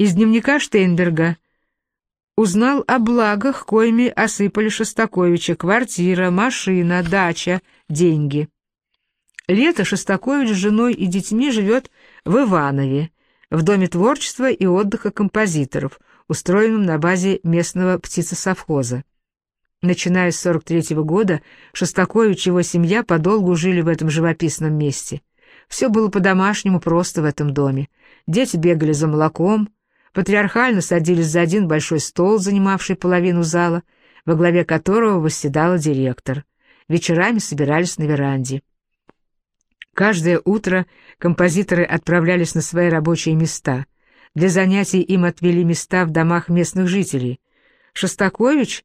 Из дневника Штейнберга узнал о благах, коими осыпали Шостаковича, квартира, машина, дача, деньги. Лето Шостакович с женой и детьми живет в Иванове, в Доме творчества и отдыха композиторов, устроенном на базе местного птицесовхоза. Начиная с 43 -го года, Шостакович и его семья подолгу жили в этом живописном месте. Все было по-домашнему просто в этом доме. Дети бегали за молоком, патриархально садились за один большой стол, занимавший половину зала, во главе которого восседала директор. Вечерами собирались на веранде. Каждое утро композиторы отправлялись на свои рабочие места. Для занятий им отвели места в домах местных жителей. Шостакович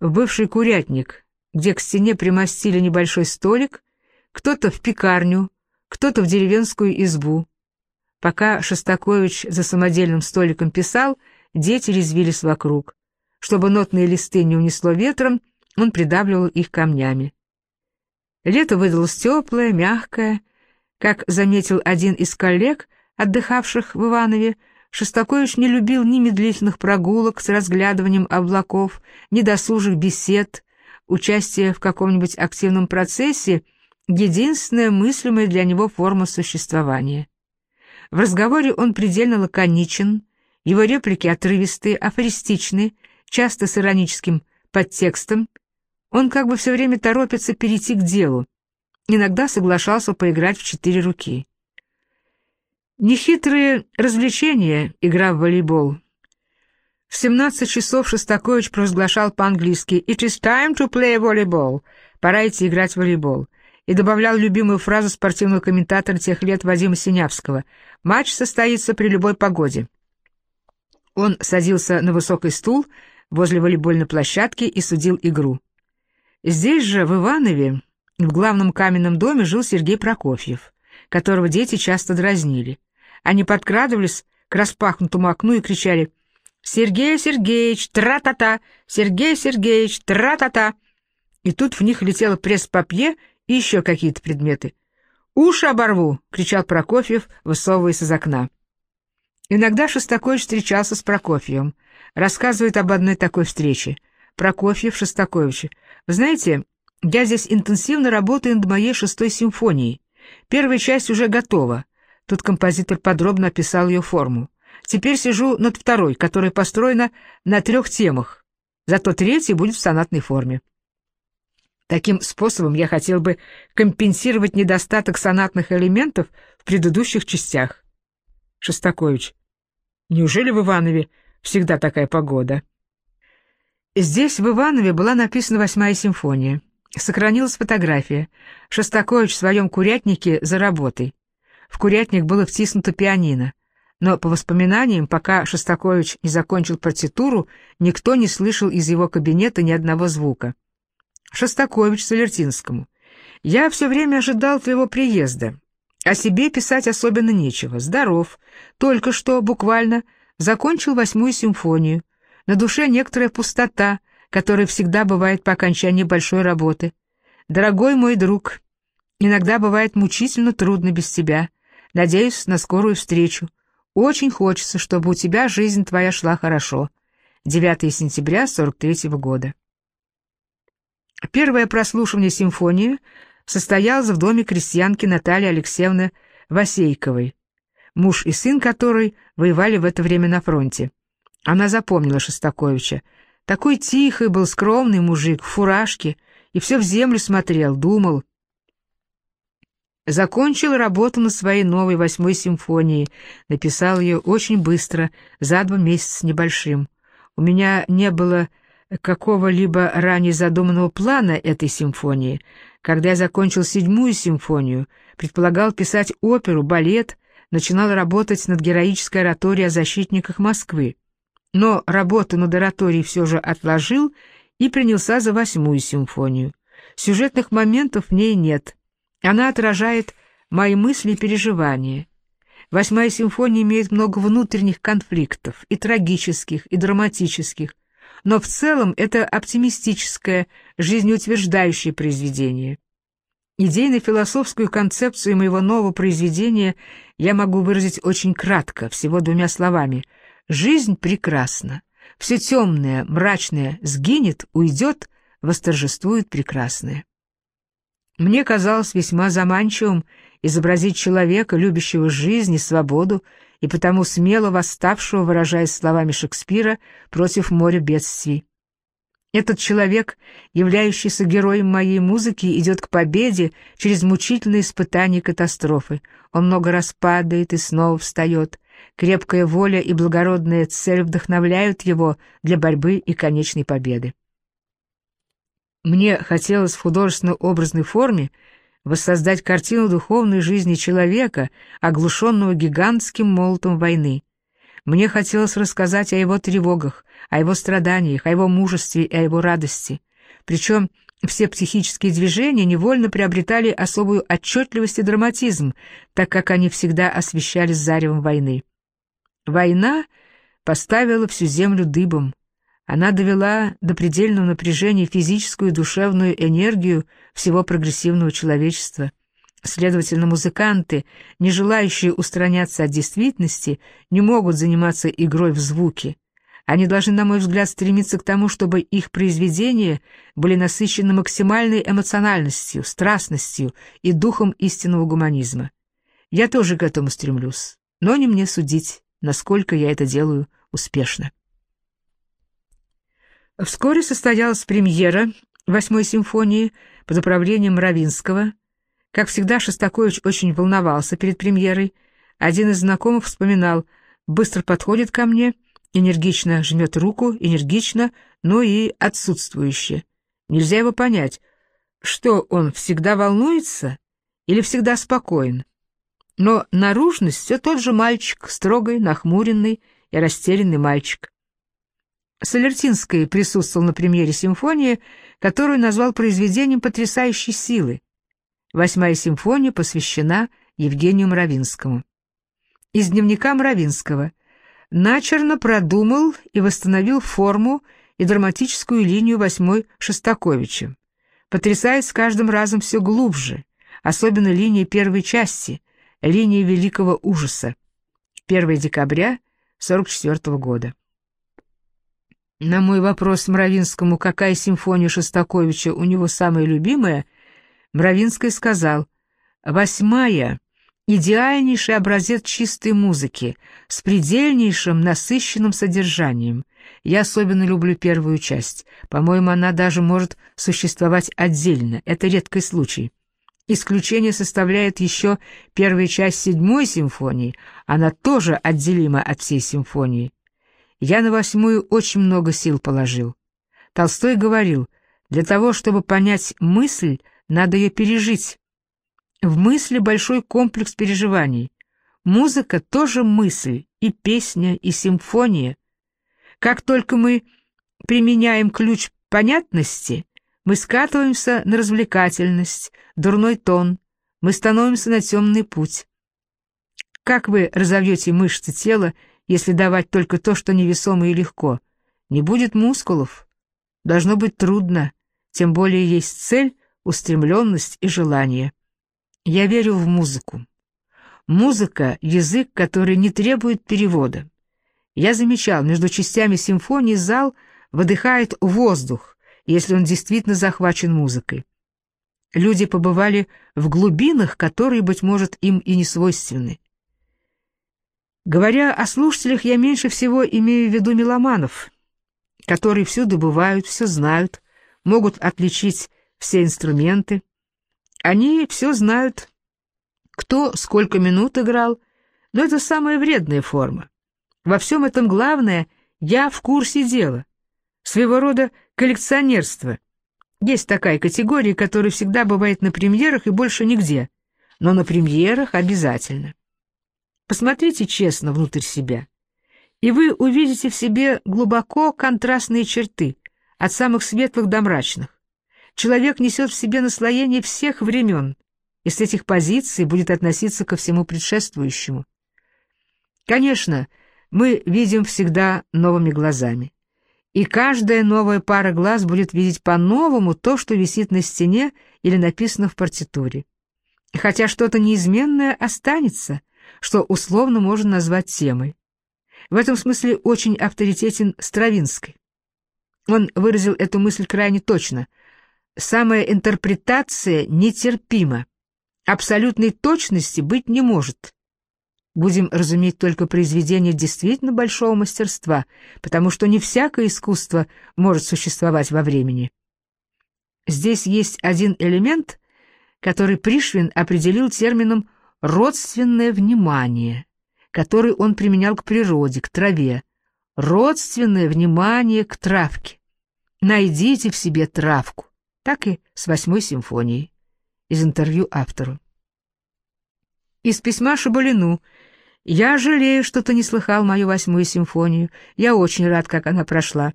в бывший курятник, где к стене примостили небольшой столик, кто-то в пекарню, кто-то в деревенскую избу. Пока Шостакович за самодельным столиком писал, дети резвились вокруг. Чтобы нотные листы не унесло ветром, он придавливал их камнями. Лето выдалось теплое, мягкое. Как заметил один из коллег, отдыхавших в Иванове, Шостакович не любил ни медлительных прогулок с разглядыванием облаков, ни досужих бесед, участие в каком-нибудь активном процессе — единственная мыслимая для него форма существования. В разговоре он предельно лаконичен, его реплики отрывистые, афористичны, часто с ироническим подтекстом, он как бы все время торопится перейти к делу. Иногда соглашался поиграть в четыре руки. Нехитрые развлечения, игра в волейбол. В 17 часов Шостакович провозглашал по-английски «It is time to play volleyball» — «Пора идти играть в волейбол» и добавлял любимую фразу спортивного комментатора тех лет Вадима Синявского «Матч состоится при любой погоде». Он садился на высокий стул возле волейбольной площадки и судил игру. Здесь же, в Иванове, в главном каменном доме жил Сергей Прокофьев, которого дети часто дразнили. Они подкрадывались к распахнутому окну и кричали «Сергей Сергеевич, тра-та-та! Сергей Сергеевич, тра-та-та!» И тут в них летело пресс-папье еще какие-то предметы. «Уши оборву!» — кричал Прокофьев, высовываясь из окна. Иногда Шостакович встречался с Прокофьевым. Рассказывает об одной такой встрече. Прокофьев Шостакович. Вы знаете, я здесь интенсивно работаю над моей шестой симфонией. Первая часть уже готова. Тут композитор подробно описал ее форму. Теперь сижу над второй, которая построена на трех темах. Зато третья будет в сонатной форме. Таким способом я хотел бы компенсировать недостаток сонатных элементов в предыдущих частях. Шостакович. Неужели в Иванове всегда такая погода? Здесь, в Иванове, была написана восьмая симфония. Сохранилась фотография. Шостакович в своем курятнике за работой. В курятник было втиснуто пианино. Но, по воспоминаниям, пока Шостакович не закончил партитуру, никто не слышал из его кабинета ни одного звука. Шостакович Салертинскому. «Я все время ожидал твоего приезда. О себе писать особенно нечего. Здоров. Только что, буквально, закончил восьмую симфонию. На душе некоторая пустота, которая всегда бывает по окончании большой работы. Дорогой мой друг, иногда бывает мучительно трудно без тебя. Надеюсь на скорую встречу. Очень хочется, чтобы у тебя жизнь твоя шла хорошо. 9 сентября 43 -го года. Первое прослушивание симфонии состоялось в доме крестьянки Натальи Алексеевны Васейковой, муж и сын которой воевали в это время на фронте. Она запомнила Шостаковича. Такой тихий был, скромный мужик, в фуражке, и все в землю смотрел, думал. Закончил работу на своей новой восьмой симфонии, написал ее очень быстро, за два месяца небольшим. У меня не было какого-либо ранее задуманного плана этой симфонии. Когда я закончил седьмую симфонию, предполагал писать оперу, балет, начинал работать над героической ораторией о защитниках Москвы но работу над ораторией все же отложил и принялся за восьмую симфонию. Сюжетных моментов в ней нет. Она отражает мои мысли и переживания. Восьмая симфония имеет много внутренних конфликтов, и трагических, и драматических, но в целом это оптимистическое, жизнеутверждающее произведение. Идейно-философскую концепцию моего нового произведения я могу выразить очень кратко, всего двумя словами – Жизнь прекрасна. Все темное, мрачное сгинет, уйдет, восторжествует прекрасное. Мне казалось весьма заманчивым изобразить человека, любящего жизнь и свободу, и потому смело восставшего, выражаясь словами Шекспира, против моря бедствий. Этот человек, являющийся героем моей музыки, идет к победе через мучительные испытания катастрофы. Он много раз падает и снова встает. Крепкая воля и благородная цель вдохновляют его для борьбы и конечной победы. Мне хотелось в художественно-образной форме воссоздать картину духовной жизни человека, оглушенного гигантским молотом войны. Мне хотелось рассказать о его тревогах, о его страданиях, о его мужестве и о его радости. Причем все психические движения невольно приобретали особую отчетливость и драматизм, так как они всегда освещались заревом войны. Война поставила всю землю дыбом. Она довела до предельного напряжения физическую и душевную энергию всего прогрессивного человечества — Следовательно, музыканты, не желающие устраняться от действительности, не могут заниматься игрой в звуки. Они должны, на мой взгляд, стремиться к тому, чтобы их произведения были насыщены максимальной эмоциональностью, страстностью и духом истинного гуманизма. Я тоже к этому стремлюсь, но не мне судить, насколько я это делаю успешно. Вскоре состоялась премьера восьмой симфонии под управлением Равинского – как всегда, Шостакович очень волновался перед премьерой. Один из знакомых вспоминал, быстро подходит ко мне, энергично жмет руку, энергично, но и отсутствующе. Нельзя его понять, что он всегда волнуется или всегда спокоен. Но наружность все тот же мальчик, строгий, нахмуренный и растерянный мальчик. Солертинский присутствовал на премьере симфонии, которую назвал произведением потрясающей силы. Восьмая симфония посвящена Евгению Мравинскому. Из дневника Мравинского. Начерно продумал и восстановил форму и драматическую линию восьмой Шостаковича. Потрясает с каждым разом все глубже, особенно линия первой части, линия великого ужаса. 1 декабря 44 года. На мой вопрос Мравинскому, какая симфония Шостаковича у него самая любимая, Мравинский сказал, «Восьмая — идеальнейший образец чистой музыки, с предельнейшим насыщенным содержанием. Я особенно люблю первую часть. По-моему, она даже может существовать отдельно. Это редкий случай». Исключение составляет еще первая часть седьмой симфонии, она тоже отделима от всей симфонии. Я на восьмую очень много сил положил. Толстой говорил, для того, чтобы понять мысль, надо ее пережить. В мысли большой комплекс переживаний. Музыка тоже мысль, и песня, и симфония. Как только мы применяем ключ понятности, мы скатываемся на развлекательность, дурной тон, мы становимся на темный путь. Как вы разовьете мышцы тела, если давать только то, что невесомо и легко? Не будет мускулов. Должно быть трудно, тем более есть цель, устремленность и желание. Я верю в музыку. Музыка — язык, который не требует перевода. Я замечал, между частями симфонии зал выдыхает воздух, если он действительно захвачен музыкой. Люди побывали в глубинах, которые, быть может, им и не свойственны. Говоря о слушателях, я меньше всего имею в виду меломанов, которые все добывают, все знают, могут отличить все инструменты. Они все знают, кто сколько минут играл, но это самая вредная форма. Во всем этом главное — я в курсе дела. Своего рода коллекционерство. Есть такая категория, которая всегда бывает на премьерах и больше нигде, но на премьерах обязательно. Посмотрите честно внутрь себя, и вы увидите в себе глубоко контрастные черты, от самых светлых до мрачных. Человек несет в себе наслоение всех времен, и с этих позиций будет относиться ко всему предшествующему. Конечно, мы видим всегда новыми глазами. И каждая новая пара глаз будет видеть по-новому то, что висит на стене или написано в партитуре. Хотя что-то неизменное останется, что условно можно назвать темой. В этом смысле очень авторитетен Стравинский. Он выразил эту мысль крайне точно. Самая интерпретация нетерпима. Абсолютной точности быть не может. Будем разуметь только произведения действительно большого мастерства, потому что не всякое искусство может существовать во времени. Здесь есть один элемент, который Пришвин определил термином «родственное внимание», который он применял к природе, к траве. Родственное внимание к травке. Найдите в себе травку. Так и с восьмой симфонией. Из интервью автору. Из письма Шабалину. «Я жалею, что ты не слыхал мою восьмую симфонию. Я очень рад, как она прошла.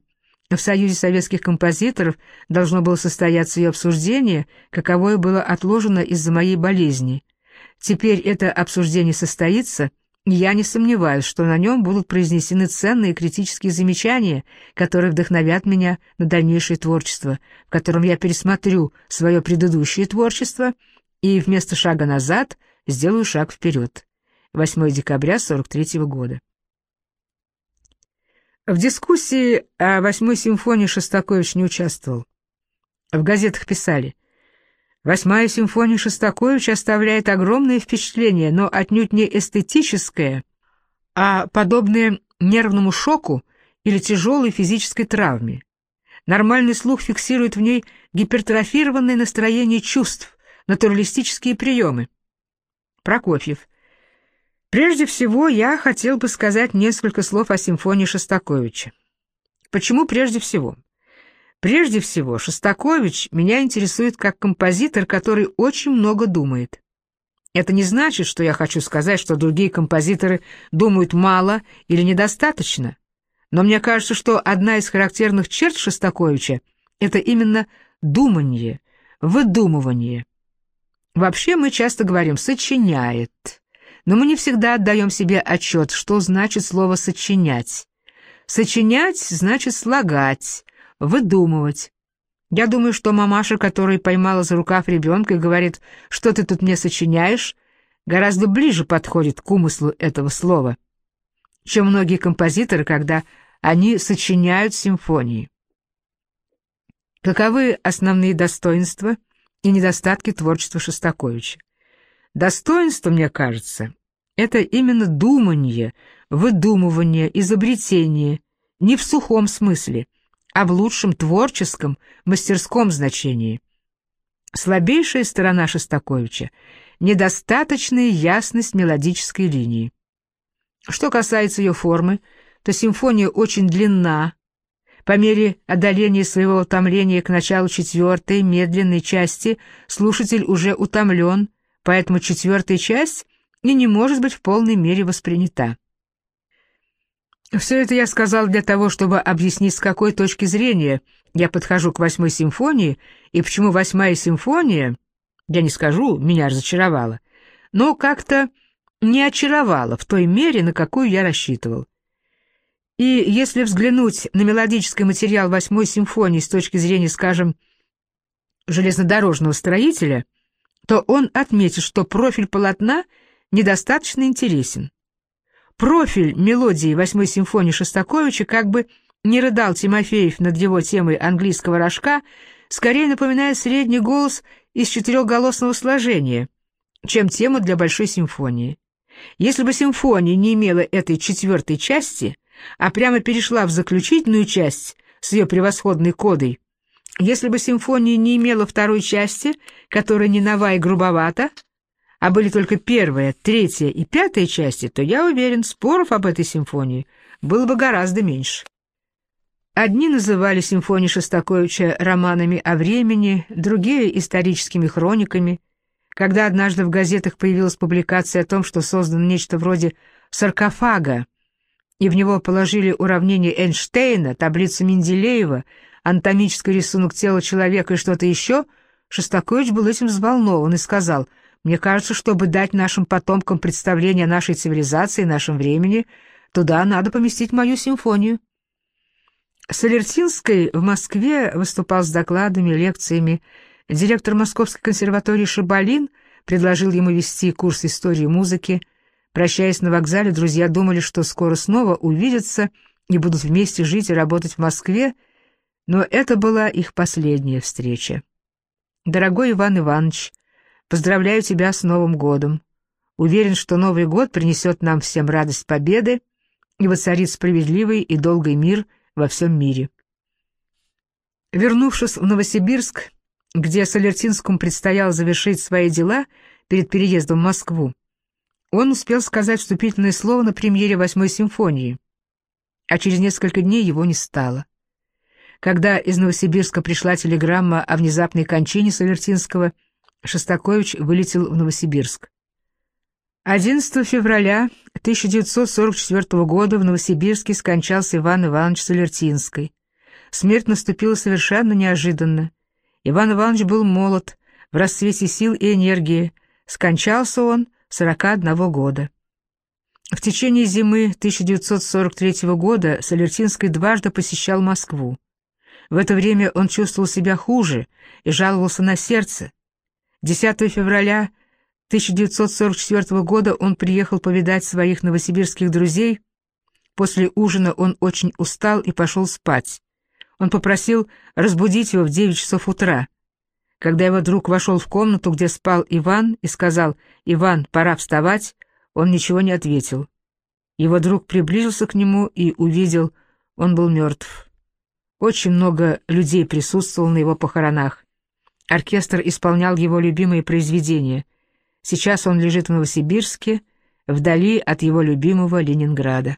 В Союзе советских композиторов должно было состояться ее обсуждение, каковое было отложено из-за моей болезни. Теперь это обсуждение состоится, я не сомневаюсь, что на нем будут произнесены ценные критические замечания, которые вдохновят меня на дальнейшее творчество, в котором я пересмотрю свое предыдущее творчество и вместо шага назад сделаю шаг вперед. 8 декабря 43 года. В дискуссии о восьмой симфонии Шостакович не участвовал. В газетах писали, «Восьмая симфония Шостаковича оставляет огромное впечатление, но отнюдь не эстетическое, а подобное нервному шоку или тяжелой физической травме. Нормальный слух фиксирует в ней гипертрофированное настроение чувств, натуралистические приемы». Прокофьев. Прежде всего, я хотел бы сказать несколько слов о симфонии Шостаковича. Почему прежде всего? Прежде всего, Шостакович меня интересует как композитор, который очень много думает. Это не значит, что я хочу сказать, что другие композиторы думают мало или недостаточно. Но мне кажется, что одна из характерных черт Шостаковича — это именно думание, выдумывание. Вообще мы часто говорим «сочиняет», но мы не всегда отдаем себе отчет, что значит слово «сочинять». Сочинять значит слагать, выдумывать. Я думаю, что мамаша, которая поймала за рукав ребенка и говорит, что ты тут мне сочиняешь, гораздо ближе подходит к умыслу этого слова, чем многие композиторы, когда они сочиняют симфонии. Каковы основные достоинства и недостатки творчества Шостаковича? Достоинство, мне кажется, это именно думание, выдумывание, изобретение, не в сухом смысле, а в лучшем творческом, мастерском значении. Слабейшая сторона Шостаковича — недостаточная ясность мелодической линии. Что касается ее формы, то симфония очень длинна. По мере одоления своего утомления к началу четвертой, медленной части, слушатель уже утомлен, поэтому четвертая часть и не может быть в полной мере воспринята. Все это я сказал для того, чтобы объяснить, с какой точки зрения я подхожу к восьмой симфонии и почему восьмая симфония, я не скажу, меня разочаровала, но как-то не очаровала в той мере, на какую я рассчитывал. И если взглянуть на мелодический материал восьмой симфонии с точки зрения, скажем, железнодорожного строителя, то он отметит, что профиль полотна недостаточно интересен. Профиль мелодии восьмой симфонии Шостаковича как бы не рыдал Тимофеев над его темой английского рожка, скорее напоминает средний голос из четырехголосного сложения, чем тема для большой симфонии. Если бы симфония не имела этой четвертой части, а прямо перешла в заключительную часть с ее превосходной кодой, если бы симфония не имела второй части, которая не нова и грубовата, а были только первая, третья и пятая части, то, я уверен, споров об этой симфонии было бы гораздо меньше. Одни называли симфонии Шостаковича романами о времени, другие — историческими хрониками. Когда однажды в газетах появилась публикация о том, что создано нечто вроде саркофага, и в него положили уравнение Эйнштейна, таблицу Менделеева, анатомический рисунок тела человека и что-то еще, Шостакович был этим взволнован и сказал — мне кажется, чтобы дать нашим потомкам представление о нашей цивилизации и нашем времени, туда надо поместить мою симфонию. Солертинский в Москве выступал с докладами, лекциями. Директор Московской консерватории Шабалин предложил ему вести курс истории музыки. Прощаясь на вокзале, друзья думали, что скоро снова увидятся и будут вместе жить и работать в Москве, но это была их последняя встреча. Дорогой Иван Иванович, поздравляю тебя с Новым годом. Уверен, что Новый год принесет нам всем радость победы и воцарит справедливый и долгий мир во всем мире. Вернувшись в Новосибирск, где Солертинскому предстояло завершить свои дела перед переездом в Москву, он успел сказать вступительное слово на премьере Восьмой симфонии, а через несколько дней его не стало. Когда из Новосибирска пришла телеграмма о внезапной кончине Солертинского, Шостакович вылетел в Новосибирск. 11 февраля 1944 года в Новосибирске скончался Иван Иванович Солертинский. Смерть наступила совершенно неожиданно. Иван Иванович был молод, в расцвете сил и энергии. Скончался он 41 года. В течение зимы 1943 года Солертинский дважды посещал Москву. В это время он чувствовал себя хуже и жаловался на сердце. 10 февраля 1944 года он приехал повидать своих новосибирских друзей. После ужина он очень устал и пошел спать. Он попросил разбудить его в 9 часов утра. Когда его друг вошел в комнату, где спал Иван, и сказал «Иван, пора вставать», он ничего не ответил. Его друг приблизился к нему и увидел, он был мертв. Очень много людей присутствовало на его похоронах. Оркестр исполнял его любимые произведения. Сейчас он лежит в Новосибирске, вдали от его любимого Ленинграда.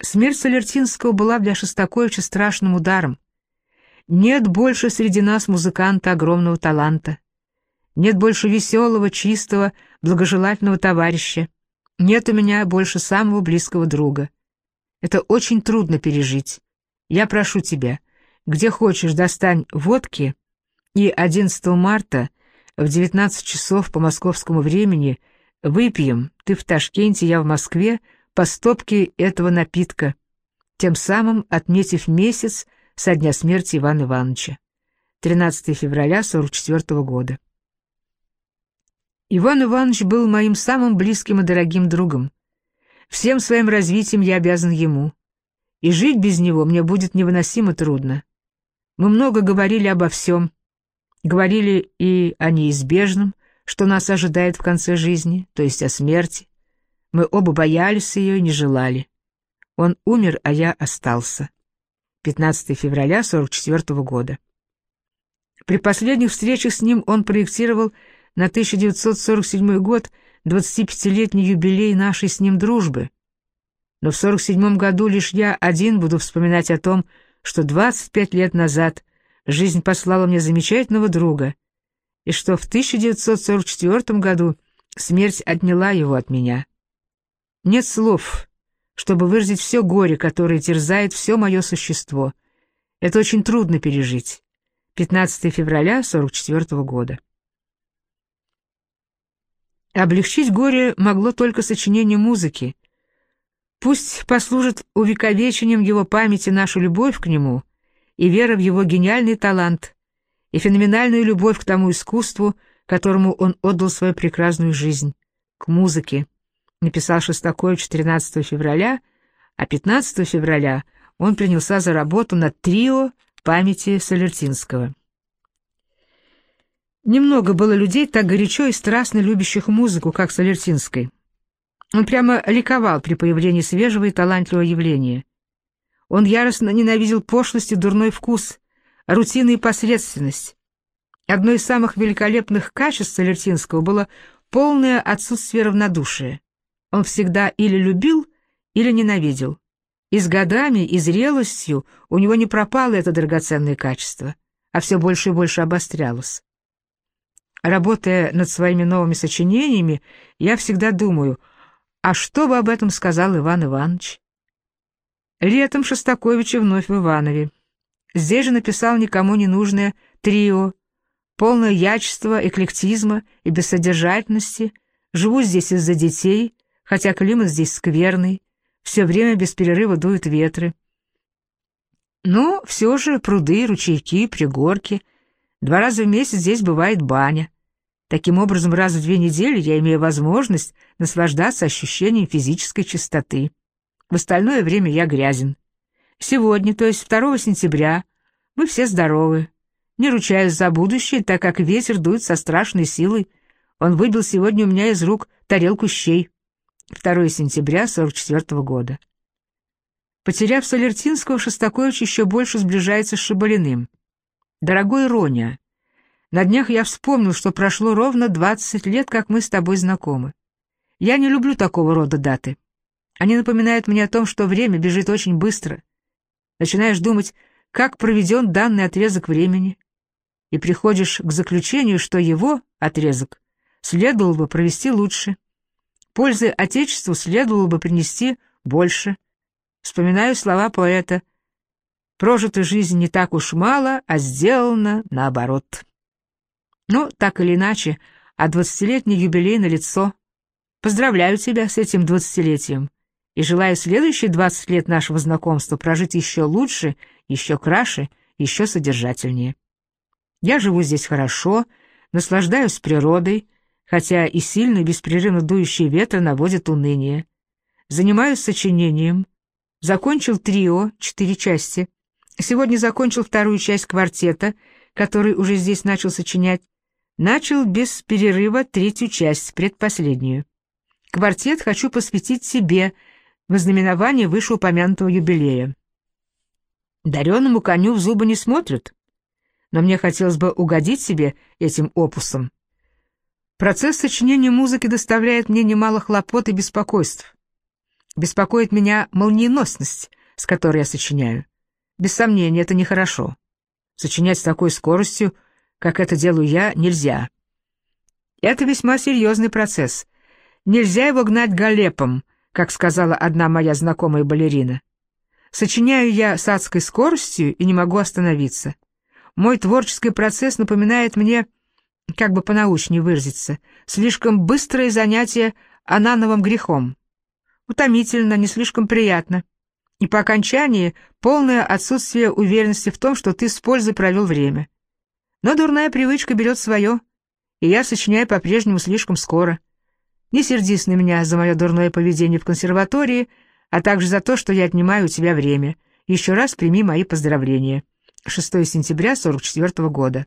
Смерть Солертинского была для Шостаковича страшным ударом. Нет больше среди нас музыканта огромного таланта. Нет больше веселого, чистого, благожелательного товарища. Нет у меня больше самого близкого друга. Это очень трудно пережить. Я прошу тебя, где хочешь, достань водки, и 11 марта в 19 часов по московскому времени выпьем, ты в Ташкенте, я в Москве, по стопке этого напитка, тем самым отметив месяц со дня смерти Ивана Ивановича, 13 февраля 44 года. Иван Иванович был моим самым близким и дорогим другом. Всем своим развитием я обязан ему. И жить без него мне будет невыносимо трудно. Мы много говорили обо всем. Говорили и о неизбежном, что нас ожидает в конце жизни, то есть о смерти. Мы оба боялись ее и не желали. Он умер, а я остался. 15 февраля 44 года. При последних встречах с ним он проектировал на 1947 год 25-летний юбилей нашей с ним дружбы. Но в 47 году лишь я один буду вспоминать о том, что 25 лет назад жизнь послала мне замечательного друга, и что в 1944 году смерть отняла его от меня. Нет слов, чтобы выразить все горе, которое терзает все мое существо. Это очень трудно пережить. 15 февраля 44 года. Облегчить горе могло только сочинение музыки. Пусть послужит увековечением его памяти наша любовь к нему и вера в его гениальный талант и феноменальную любовь к тому искусству, которому он отдал свою прекрасную жизнь, к музыке написал Шостакович 13 февраля, а 15 февраля он принялся за работу над трио памяти Солертинского. Немного было людей, так горячо и страстно любящих музыку, как Солертинской. Он прямо ликовал при появлении свежего и талантливого явления. Он яростно ненавидел пошлость и дурной вкус, рутину и посредственность. Одно из самых великолепных качеств Солертинского было полное отсутствие равнодушия. Он всегда или любил, или ненавидел. И с годами, и зрелостью у него не пропало это драгоценное качество, а все больше и больше обострялось. Работая над своими новыми сочинениями, я всегда думаю, а что бы об этом сказал Иван Иванович? Летом Шостаковича вновь в Иванове. Здесь же написал никому не нужное трио, полное ячества, эклектизма и бессодержательности. Живу здесь из-за детей, хотя климат здесь скверный, все время без перерыва дуют ветры. Но все же пруды, ручейки, пригорки. Два раза в месяц здесь бывает баня. Таким образом, раз в две недели я имею возможность наслаждаться ощущением физической чистоты. В остальное время я грязен. Сегодня, то есть 2 сентября, мы все здоровы. Не ручаюсь за будущее, так как ветер дует со страшной силой. Он выбил сегодня у меня из рук тарелку щей. 2 сентября 44 -го года. Потеряв Солертинского, Шостакович еще больше сближается с Шабалиным. «Дорогой Роня, на днях я вспомнил, что прошло ровно 20 лет, как мы с тобой знакомы. Я не люблю такого рода даты. Они напоминают мне о том, что время бежит очень быстро. Начинаешь думать, как проведен данный отрезок времени, и приходишь к заключению, что его отрезок следовало бы провести лучше. Пользы Отечеству следовало бы принести больше. Вспоминаю слова поэта «Прожитой жизни не так уж мало, а сделано наоборот». Но, так или иначе, а двадцатилетний юбилей на лицо. Поздравляю тебя с этим двадцатилетием и желаю следующие двадцать лет нашего знакомства прожить еще лучше, еще краше, еще содержательнее. Я живу здесь хорошо, наслаждаюсь природой, хотя и сильно беспрерывно дующие ветры наводят уныние. Занимаюсь сочинением. Закончил трио, четыре части. Сегодня закончил вторую часть квартета, который уже здесь начал сочинять. Начал без перерыва третью часть, предпоследнюю. Квартет хочу посвятить себе в знаменование вышеупомянутого юбилея. Дареному коню в зубы не смотрят, но мне хотелось бы угодить себе этим опусом. Процесс сочинения музыки доставляет мне немало хлопот и беспокойств. Беспокоит меня молниеносность, с которой я сочиняю. Без сомнения, это нехорошо. Сочинять с такой скоростью — как это делаю я, нельзя. Это весьма серьезный процесс. Нельзя его гнать галепом, как сказала одна моя знакомая балерина. Сочиняю я с адской скоростью и не могу остановиться. Мой творческий процесс напоминает мне, как бы понаучнее выразиться, слишком быстрое занятие анановым грехом. Утомительно, не слишком приятно. И по окончании полное отсутствие уверенности в том, что ты с пользой провел время. Но дурная привычка берет свое, и я сочиняю по-прежнему слишком скоро. Не сердись на меня за мое дурное поведение в консерватории, а также за то, что я отнимаю у тебя время. Еще раз прими мои поздравления. 6 сентября 44 года.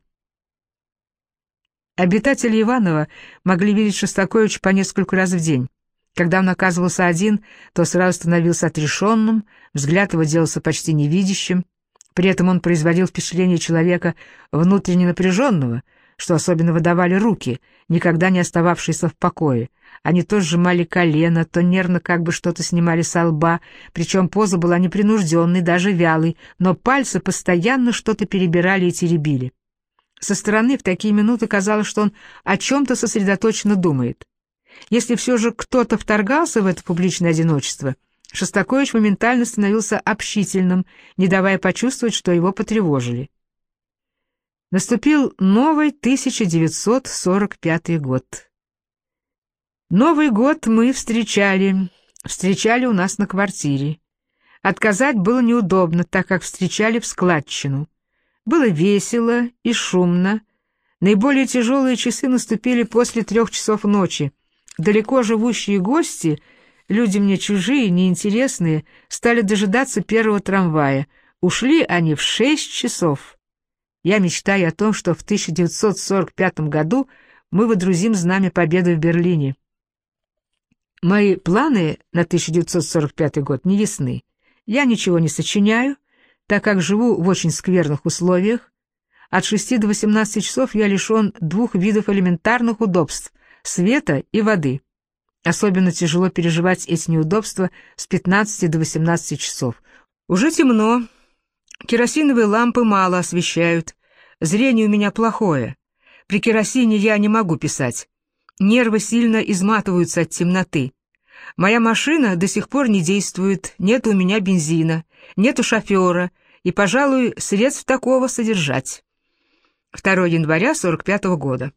Обитатели Иванова могли видеть Шостаковича по несколько раз в день. Когда он оказывался один, то сразу становился отрешенным, взгляд его делался почти невидящим, при этом он производил впечатление человека внутренне напряженного, что особенно выдавали руки, никогда не остававшиеся в покое. Они то сжимали колено, то нервно как бы что-то снимали со лба, причем поза была непринужденной, даже вялой, но пальцы постоянно что-то перебирали и теребили. Со стороны в такие минуты казалось, что он о чем-то сосредоточенно думает. Если все же кто-то вторгался в это публичное одиночество — Шостакович моментально становился общительным, не давая почувствовать, что его потревожили. Наступил новый 1945 год. Новый год мы встречали, встречали у нас на квартире. Отказать было неудобно, так как встречали в складчину. Было весело и шумно. Наиболее тяжелые часы наступили после трех часов ночи. Далеко живущие гости — Люди мне чужие, неинтересные, стали дожидаться первого трамвая. Ушли они в шесть часов. Я мечтаю о том, что в 1945 году мы водрузим знамя победы в Берлине. Мои планы на 1945 год не ясны. Я ничего не сочиняю, так как живу в очень скверных условиях. От 6 до 18 часов я лишен двух видов элементарных удобств — света и воды. Особенно тяжело переживать эти неудобства с 15 до 18 часов. Уже темно, керосиновые лампы мало освещают, зрение у меня плохое. При керосине я не могу писать. Нервы сильно изматываются от темноты. Моя машина до сих пор не действует, нет у меня бензина, нету шофера, и, пожалуй, средств такого содержать. 2 января 45 -го года.